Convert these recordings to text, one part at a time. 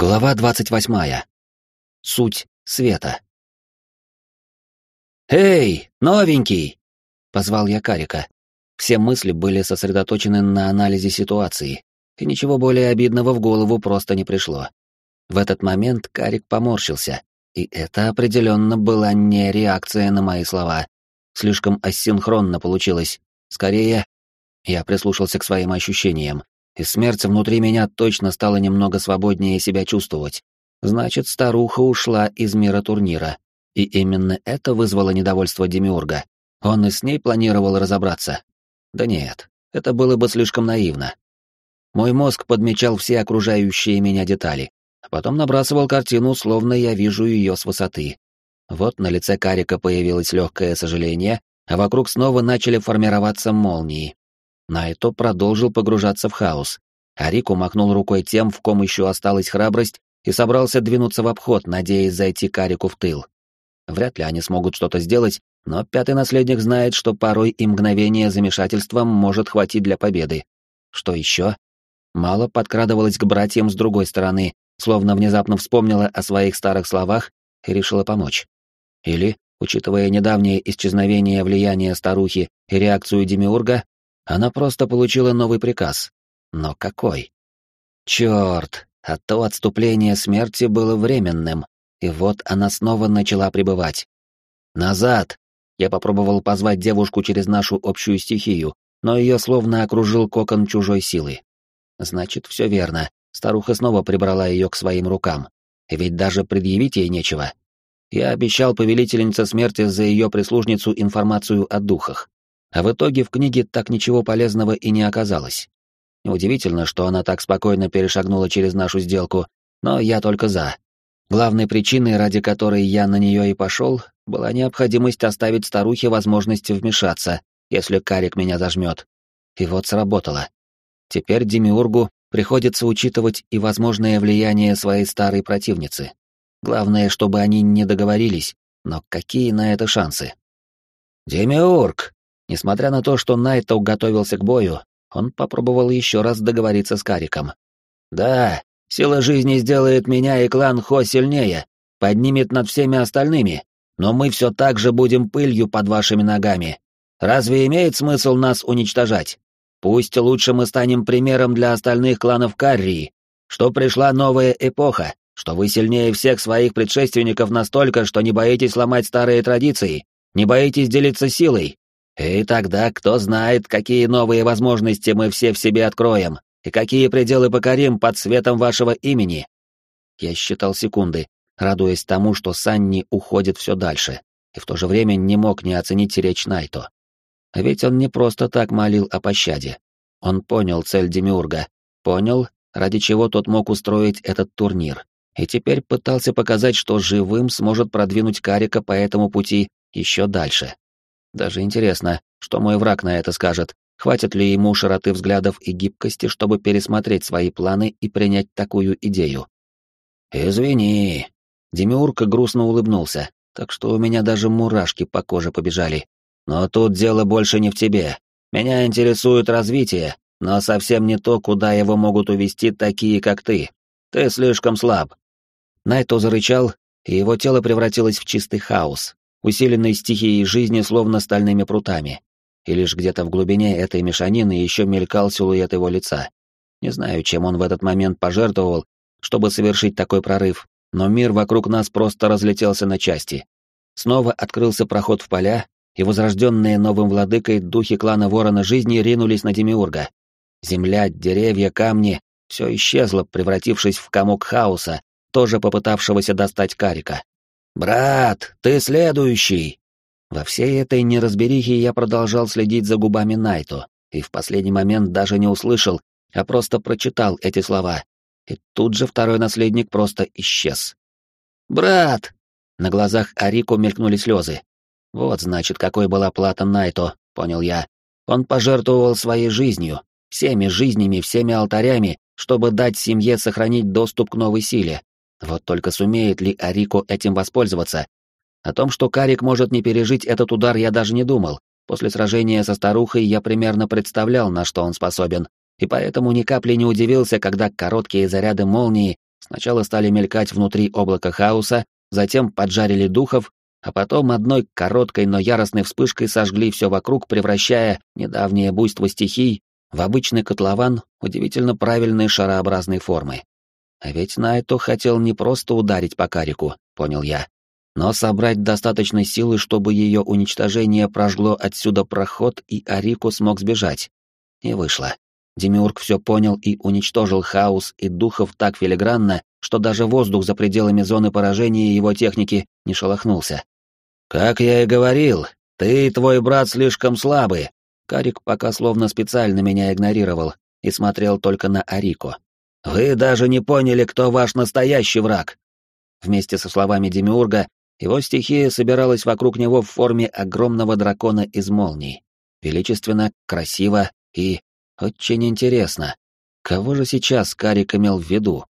Глава двадцать восьмая. Суть света. «Эй, новенький!» — позвал я Карика. Все мысли были сосредоточены на анализе ситуации, и ничего более обидного в голову просто не пришло. В этот момент Карик поморщился, и это определенно была не реакция на мои слова. Слишком асинхронно получилось. Скорее, я прислушался к своим ощущениям и смерть внутри меня точно стала немного свободнее себя чувствовать. Значит, старуха ушла из мира турнира. И именно это вызвало недовольство Демиурга. Он и с ней планировал разобраться. Да нет, это было бы слишком наивно. Мой мозг подмечал все окружающие меня детали, а потом набрасывал картину, словно я вижу ее с высоты. Вот на лице Карика появилось легкое сожаление, а вокруг снова начали формироваться молнии. Найто продолжил погружаться в хаос, а Рику махнул рукой тем, в ком еще осталась храбрость, и собрался двинуться в обход, надеясь зайти Карику в тыл. Вряд ли они смогут что-то сделать, но пятый наследник знает, что порой и мгновение замешательства может хватить для победы. Что еще? Мало подкрадывалась к братьям с другой стороны, словно внезапно вспомнила о своих старых словах и решила помочь. Или, учитывая недавнее исчезновение влияния старухи и реакцию Демиурга, она просто получила новый приказ. Но какой? Черт, а то отступление смерти было временным, и вот она снова начала пребывать. «Назад!» Я попробовал позвать девушку через нашу общую стихию, но ее словно окружил кокон чужой силы. Значит, все верно. Старуха снова прибрала ее к своим рукам. Ведь даже предъявить ей нечего. Я обещал повелительнице смерти за ее прислужницу информацию о духах. А в итоге в книге так ничего полезного и не оказалось. Неудивительно, что она так спокойно перешагнула через нашу сделку, но я только за. Главной причиной, ради которой я на нее и пошел, была необходимость оставить старухе возможность вмешаться, если Карик меня зажмет. И вот сработало. Теперь Демиургу приходится учитывать и возможное влияние своей старой противницы. Главное, чтобы они не договорились, но какие на это шансы? «Демиург!» Несмотря на то, что Найто готовился к бою, он попробовал еще раз договориться с Кариком. «Да, сила жизни сделает меня и клан Хо сильнее, поднимет над всеми остальными, но мы все так же будем пылью под вашими ногами. Разве имеет смысл нас уничтожать? Пусть лучше мы станем примером для остальных кланов Каррии, что пришла новая эпоха, что вы сильнее всех своих предшественников настолько, что не боитесь ломать старые традиции, не боитесь делиться силой, и тогда кто знает, какие новые возможности мы все в себе откроем, и какие пределы покорим под светом вашего имени. Я считал секунды, радуясь тому, что Санни уходит все дальше, и в то же время не мог не оценить речь Найто. Ведь он не просто так молил о пощаде. Он понял цель Демиурга, понял, ради чего тот мог устроить этот турнир, и теперь пытался показать, что живым сможет продвинуть Карика по этому пути еще дальше. Даже интересно, что мой враг на это скажет. Хватит ли ему широты взглядов и гибкости, чтобы пересмотреть свои планы и принять такую идею? «Извини». Демиурка грустно улыбнулся, так что у меня даже мурашки по коже побежали. «Но тут дело больше не в тебе. Меня интересует развитие, но совсем не то, куда его могут увести такие, как ты. Ты слишком слаб». Найто зарычал, и его тело превратилось в чистый хаос, усиленный стихией жизни словно стальными прутами. И лишь где-то в глубине этой мешанины еще мелькал силуэт его лица. Не знаю, чем он в этот момент пожертвовал, чтобы совершить такой прорыв, но мир вокруг нас просто разлетелся на части. Снова открылся проход в поля, и возрожденные новым владыкой духи клана Ворона Жизни ринулись на Демиурга. Земля, деревья, камни — все исчезло, превратившись в комок хаоса, тоже попытавшегося достать Карика. «Брат, ты следующий!» Во всей этой неразберихе я продолжал следить за губами Найто, и в последний момент даже не услышал, а просто прочитал эти слова. И тут же второй наследник просто исчез. «Брат!» На глазах Арико мелькнули слезы. «Вот, значит, какой была плата Найто», — понял я. Он пожертвовал своей жизнью, всеми жизнями, всеми алтарями, чтобы дать семье сохранить доступ к новой силе, вот только сумеет ли Арико этим воспользоваться? О том, что Карик может не пережить этот удар, я даже не думал. После сражения со старухой я примерно представлял, на что он способен, и поэтому ни капли не удивился, когда короткие заряды молнии Сначала стали мелькать внутри облака хаоса, затем поджарили духов, а потом одной короткой, но яростной вспышкой сожгли все вокруг, превращая недавнее буйство стихий в обычный котлован удивительно правильной шарообразной формы. А ведь Найто хотел не просто ударить по карику, понял я, но собрать достаточно силы, чтобы ее уничтожение прожгло отсюда проход, и Арику смог сбежать. И вышло. Демиург все понял и уничтожил хаос и духов так филигранно, что даже воздух за пределами зоны поражения его техники не шелохнулся. «Как я и говорил, ты и твой брат слишком слабы!» Карик пока словно специально меня игнорировал и смотрел только на Арико. «Вы даже не поняли, кто ваш настоящий враг!» Вместе со словами Демиурга, его стихия собиралась вокруг него в форме огромного дракона из молний. Величественно, красиво и очень интересно. Кого же сейчас Карик имел в виду?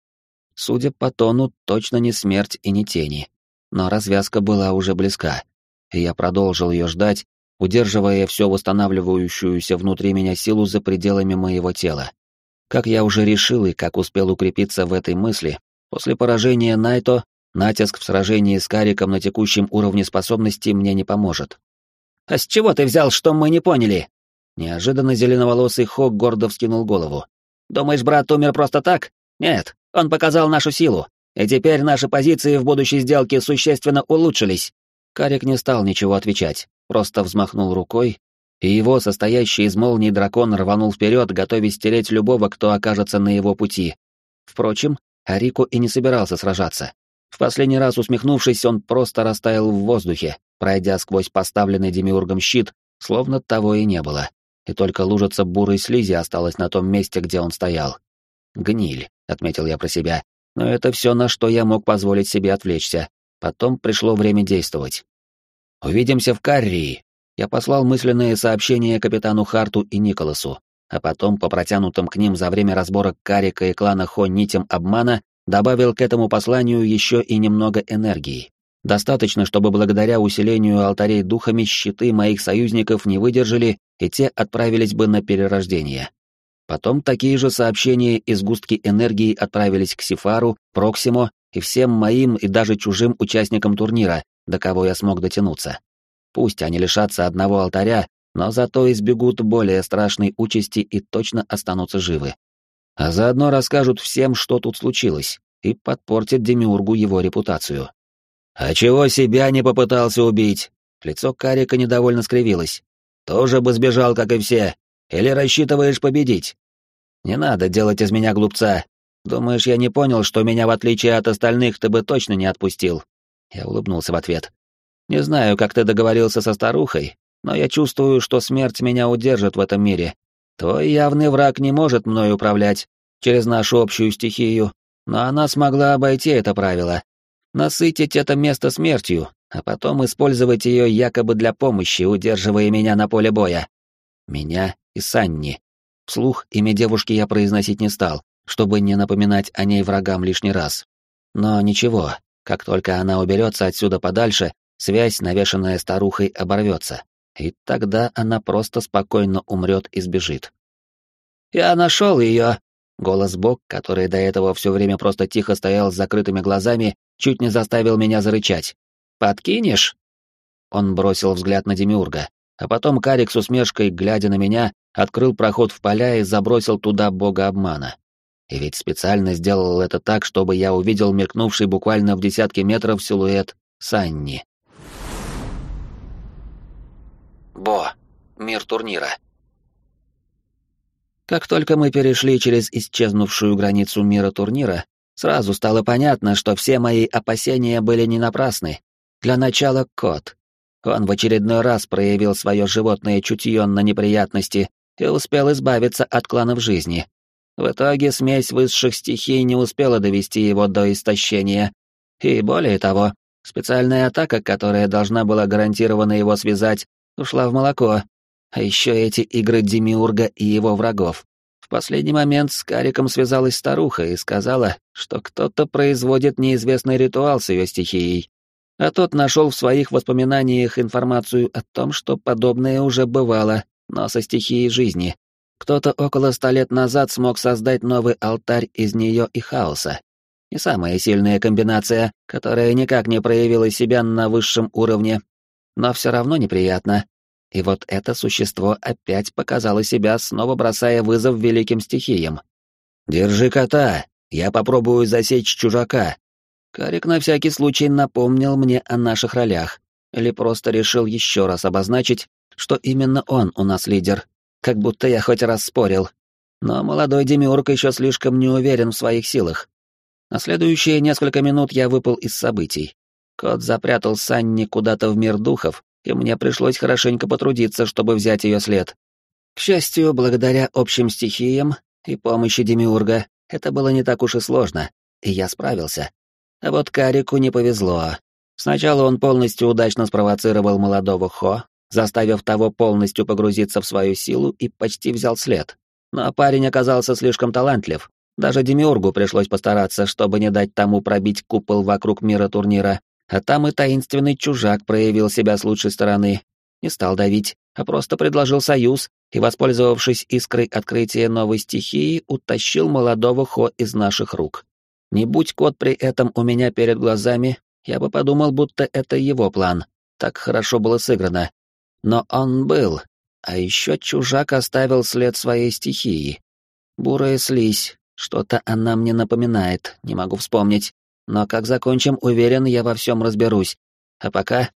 Судя по тону, точно не смерть и не тени. Но развязка была уже близка, и я продолжил ее ждать, удерживая все восстанавливающуюся внутри меня силу за пределами моего тела. Как я уже решил и как успел укрепиться в этой мысли, после поражения Найто натиск в сражении с Кариком на текущем уровне способностей мне не поможет. «А с чего ты взял, что мы не поняли?» Неожиданно зеленоволосый Хок гордо вскинул голову. «Думаешь, брат умер просто так? Нет, он показал нашу силу, и теперь наши позиции в будущей сделке существенно улучшились». Карик не стал ничего отвечать, просто взмахнул рукой, и его, состоящий из молний дракон, рванул вперед, готовясь стереть любого, кто окажется на его пути. Впрочем, Арику и не собирался сражаться. В последний раз усмехнувшись, он просто растаял в воздухе, пройдя сквозь поставленный демиургом щит, словно того и не было и только лужица бурой слизи осталась на том месте, где он стоял. «Гниль», — отметил я про себя, но это все, на что я мог позволить себе отвлечься. Потом пришло время действовать. «Увидимся в Каррии», я послал мысленные сообщения капитану Харту и Николасу, а потом по протянутым к ним за время разборок Карика и клана Хо нитям обмана добавил к этому посланию еще и немного энергии. Достаточно, чтобы благодаря усилению алтарей духами щиты моих союзников не выдержали, и те отправились бы на перерождение. Потом такие же сообщения и сгустки энергии отправились к Сифару, Проксимо и всем моим и даже чужим участникам турнира, до кого я смог дотянуться. Пусть они лишатся одного алтаря, но зато избегут более страшной участи и точно останутся живы. А заодно расскажут всем, что тут случилось, и подпортят Демиургу его репутацию. «А чего себя не попытался убить?» Лицо Карика недовольно скривилось. «Тоже бы сбежал, как и все. Или рассчитываешь победить?» «Не надо делать из меня глупца. Думаешь, я не понял, что меня, в отличие от остальных, ты бы точно не отпустил?» Я улыбнулся в ответ. «Не знаю, как ты договорился со старухой, но я чувствую, что смерть меня удержит в этом мире. Твой явный враг не может мной управлять через нашу общую стихию, но она смогла обойти это правило насытить это место смертью, а потом использовать ее якобы для помощи, удерживая меня на поле боя. Меня и Санни. Вслух имя девушки я произносить не стал, чтобы не напоминать о ней врагам лишний раз. Но ничего, как только она уберется отсюда подальше, связь, навешанная старухой, оборвется, и тогда она просто спокойно умрет и сбежит. «Я нашел ее!» Голос Бог, который до этого все время просто тихо стоял с закрытыми глазами, чуть не заставил меня зарычать. «Подкинешь?» Он бросил взгляд на Демиурга, а потом Карик с усмешкой, глядя на меня, открыл проход в поля и забросил туда бога обмана. И ведь специально сделал это так, чтобы я увидел мелькнувший буквально в десятки метров силуэт Санни. Бо. Мир турнира. Как только мы перешли через исчезнувшую границу мира турнира, сразу стало понятно, что все мои опасения были не напрасны. Для начала кот. Он в очередной раз проявил свое животное чутье на неприятности и успел избавиться от кланов жизни. В итоге смесь высших стихий не успела довести его до истощения. И более того, специальная атака, которая должна была гарантированно его связать, ушла в молоко, а еще эти игры Демиурга и его врагов. В последний момент с Кариком связалась старуха и сказала, что кто-то производит неизвестный ритуал с ее стихией. А тот нашел в своих воспоминаниях информацию о том, что подобное уже бывало, но со стихией жизни. Кто-то около ста лет назад смог создать новый алтарь из нее и хаоса. Не самая сильная комбинация, которая никак не проявила себя на высшем уровне, но все равно неприятно. И вот это существо опять показало себя, снова бросая вызов великим стихиям. «Держи кота, я попробую засечь чужака». Карик на всякий случай напомнил мне о наших ролях, или просто решил еще раз обозначить, что именно он у нас лидер, как будто я хоть раз спорил. Но молодой Демиург еще слишком не уверен в своих силах. На следующие несколько минут я выпал из событий. Кот запрятал Санни куда-то в мир духов, и мне пришлось хорошенько потрудиться, чтобы взять ее след. К счастью, благодаря общим стихиям и помощи Демиурга, это было не так уж и сложно, и я справился. А вот Карику не повезло. Сначала он полностью удачно спровоцировал молодого Хо, заставив того полностью погрузиться в свою силу и почти взял след. Но парень оказался слишком талантлив. Даже Демиургу пришлось постараться, чтобы не дать тому пробить купол вокруг мира турнира, а там и таинственный чужак проявил себя с лучшей стороны. Не стал давить, а просто предложил союз и, воспользовавшись искрой открытия новой стихии, утащил молодого Хо из наших рук. Не будь кот при этом у меня перед глазами, я бы подумал, будто это его план. Так хорошо было сыграно. Но он был. А еще чужак оставил след своей стихии. Бурая слизь. Что-то она мне напоминает, не могу вспомнить. Но как закончим, уверен, я во всем разберусь. А пока...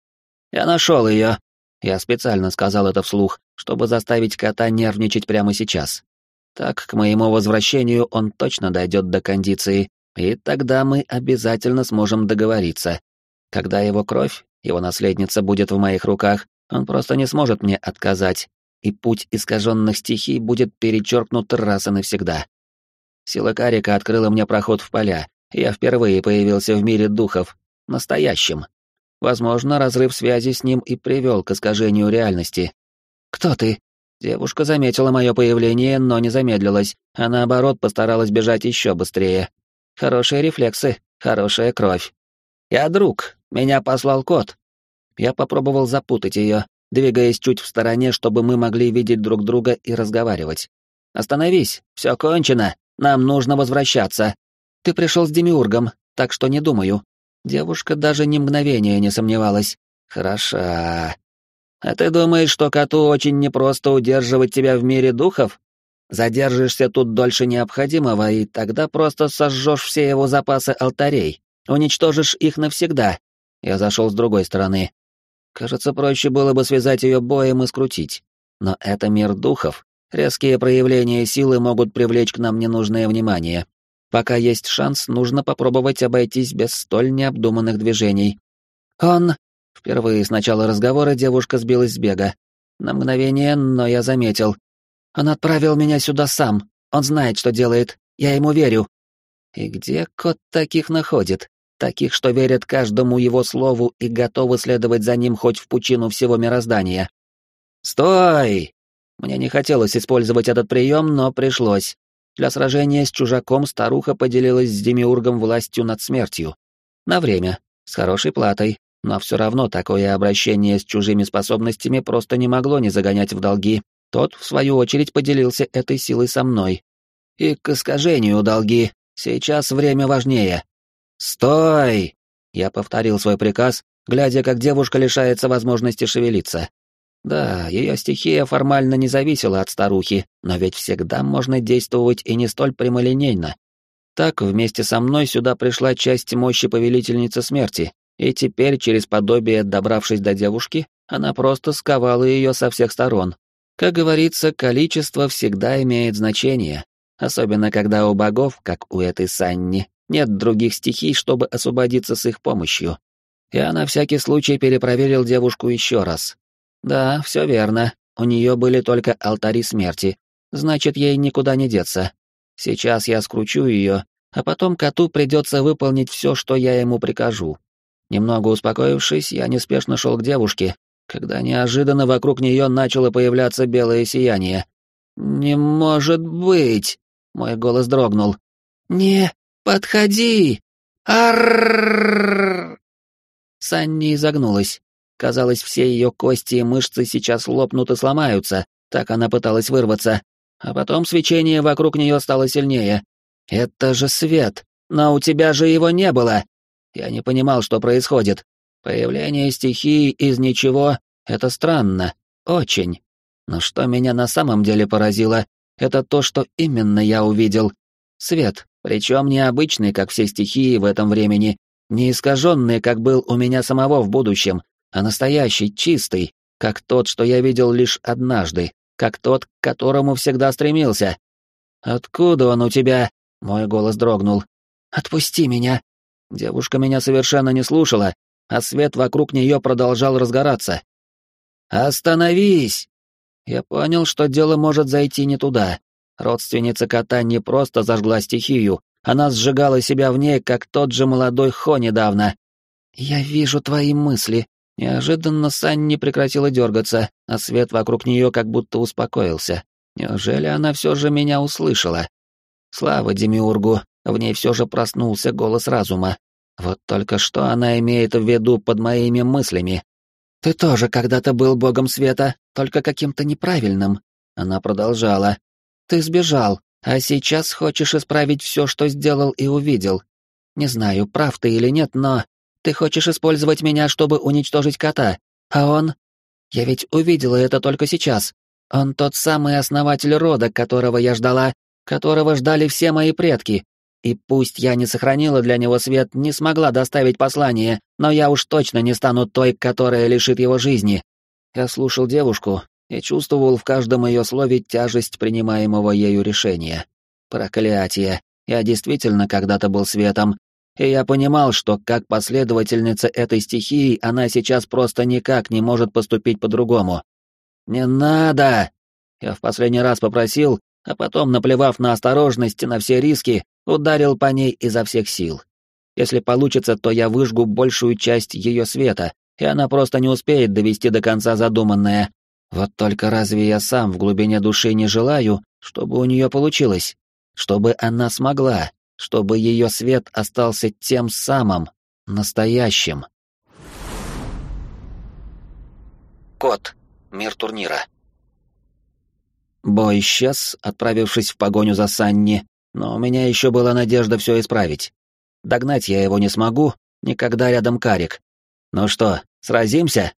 Я нашел ее. Я специально сказал это вслух, чтобы заставить кота нервничать прямо сейчас. Так, к моему возвращению он точно дойдет до кондиции, и тогда мы обязательно сможем договориться. Когда его кровь, его наследница, будет в моих руках, он просто не сможет мне отказать, и путь искаженных стихий будет перечеркнут раз и навсегда. Сила Карика открыла мне проход в поля, я впервые появился в мире духов, настоящем. Возможно, разрыв связи с ним и привел к искажению реальности. «Кто ты?» Девушка заметила мое появление, но не замедлилась, а наоборот постаралась бежать еще быстрее. Хорошие рефлексы, хорошая кровь. «Я друг, меня послал кот». Я попробовал запутать ее, двигаясь чуть в стороне, чтобы мы могли видеть друг друга и разговаривать. «Остановись, все кончено, нам нужно возвращаться», ты пришел с Демиургом, так что не думаю. Девушка даже ни мгновения не сомневалась. Хороша. А ты думаешь, что коту очень непросто удерживать тебя в мире духов? Задержишься тут дольше необходимого, и тогда просто сожжешь все его запасы алтарей, уничтожишь их навсегда. Я зашел с другой стороны. Кажется, проще было бы связать ее боем и скрутить. Но это мир духов. Резкие проявления силы могут привлечь к нам ненужное внимание, Пока есть шанс, нужно попробовать обойтись без столь необдуманных движений. Он... Впервые с начала разговора девушка сбилась с бега. На мгновение, но я заметил. Он отправил меня сюда сам. Он знает, что делает. Я ему верю. И где кот таких находит? Таких, что верят каждому его слову и готовы следовать за ним хоть в пучину всего мироздания. «Стой!» Мне не хотелось использовать этот прием, но пришлось. Для сражения с чужаком старуха поделилась с Демиургом властью над смертью. На время, с хорошей платой, но все равно такое обращение с чужими способностями просто не могло не загонять в долги. Тот, в свою очередь, поделился этой силой со мной. И к искажению долги. Сейчас время важнее. «Стой!» Я повторил свой приказ, глядя, как девушка лишается возможности шевелиться. Да, ее стихия формально не зависела от старухи, но ведь всегда можно действовать и не столь прямолинейно. Так, вместе со мной сюда пришла часть мощи повелительницы смерти, и теперь, через подобие добравшись до девушки, она просто сковала ее со всех сторон. Как говорится, количество всегда имеет значение, особенно когда у богов, как у этой Санни, нет других стихий, чтобы освободиться с их помощью. Я на всякий случай перепроверил девушку еще раз, да, все верно. У нее были только алтари смерти. Значит, ей никуда не деться. Сейчас я скручу ее, а потом коту придется выполнить все, что я ему прикажу. Немного успокоившись, я неспешно шел к девушке, когда неожиданно вокруг нее начало появляться белое сияние. «Не может быть!» — мой голос дрогнул. «Не подходи! Аррррррр!» Санни изогнулась. Казалось, все ее кости и мышцы сейчас лопнут и сломаются, так она пыталась вырваться. А потом свечение вокруг нее стало сильнее. Это же свет! Но у тебя же его не было. Я не понимал, что происходит. Появление стихии из ничего — это странно. Очень. Но что меня на самом деле поразило, это то, что именно я увидел. Свет, причем необычный, как все стихии в этом времени, не искаженный, как был у меня самого в будущем, а настоящий, чистый, как тот, что я видел лишь однажды, как тот, к которому всегда стремился. «Откуда он у тебя?» — мой голос дрогнул. «Отпусти меня!» Девушка меня совершенно не слушала, а свет вокруг нее продолжал разгораться. «Остановись!» Я понял, что дело может зайти не туда. Родственница кота не просто зажгла стихию, она сжигала себя в ней, как тот же молодой Хо недавно. «Я вижу твои мысли». Неожиданно Санни прекратила дергаться, а свет вокруг нее как будто успокоился. Неужели она все же меня услышала? Слава Демиургу, в ней все же проснулся голос разума. Вот только что она имеет в виду под моими мыслями. «Ты тоже когда-то был богом света, только каким-то неправильным». Она продолжала. «Ты сбежал, а сейчас хочешь исправить все, что сделал и увидел. Не знаю, прав ты или нет, но ты хочешь использовать меня, чтобы уничтожить кота, а он... Я ведь увидела это только сейчас. Он тот самый основатель рода, которого я ждала, которого ждали все мои предки. И пусть я не сохранила для него свет, не смогла доставить послание, но я уж точно не стану той, которая лишит его жизни. Я слушал девушку, и чувствовал в каждом ее слове тяжесть принимаемого ею решения. Проклятие! Я действительно когда-то был светом, и я понимал, что как последовательница этой стихии она сейчас просто никак не может поступить по-другому. «Не надо!» Я в последний раз попросил, а потом, наплевав на осторожность и на все риски, ударил по ней изо всех сил. Если получится, то я выжгу большую часть ее света, и она просто не успеет довести до конца задуманное. Вот только разве я сам в глубине души не желаю, чтобы у нее получилось? Чтобы она смогла, чтобы ее свет остался тем самым, настоящим. Кот. Мир турнира. Бой исчез, отправившись в погоню за Санни, но у меня еще была надежда все исправить. Догнать я его не смогу, никогда рядом карик. Ну что, сразимся?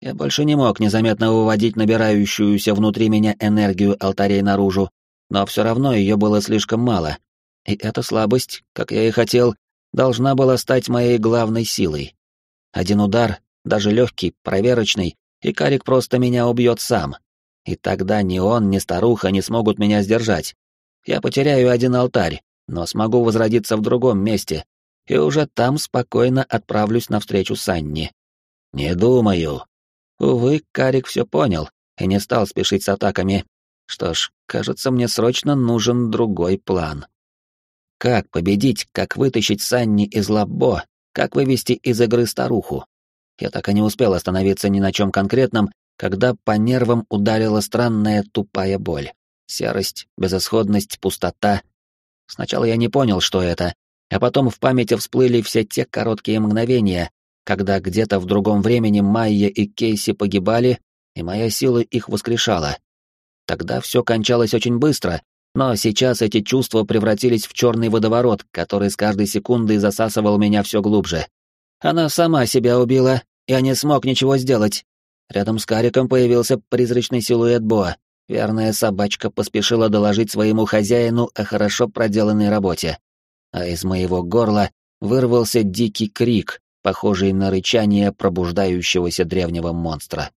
Я больше не мог незаметно выводить набирающуюся внутри меня энергию алтарей наружу, но все равно ее было слишком мало. И эта слабость, как я и хотел, должна была стать моей главной силой. Один удар, даже легкий, проверочный, и Карик просто меня убьет сам. И тогда ни он, ни старуха не смогут меня сдержать. Я потеряю один алтарь, но смогу возродиться в другом месте, и уже там спокойно отправлюсь навстречу Санни. Не думаю, Увы, Карик все понял и не стал спешить с атаками. Что ж, кажется, мне срочно нужен другой план. Как победить, как вытащить Санни из лабо, как вывести из игры старуху? Я так и не успел остановиться ни на чем конкретном, когда по нервам ударила странная тупая боль. Серость, безысходность, пустота. Сначала я не понял, что это, а потом в памяти всплыли все те короткие мгновения, когда где-то в другом времени Майя и Кейси погибали, и моя сила их воскрешала. Тогда все кончалось очень быстро, но сейчас эти чувства превратились в черный водоворот, который с каждой секундой засасывал меня все глубже. Она сама себя убила, я не смог ничего сделать. Рядом с Кариком появился призрачный силуэт Боа. Верная собачка поспешила доложить своему хозяину о хорошо проделанной работе. А из моего горла вырвался дикий крик, похожий на рычание пробуждающегося древнего монстра.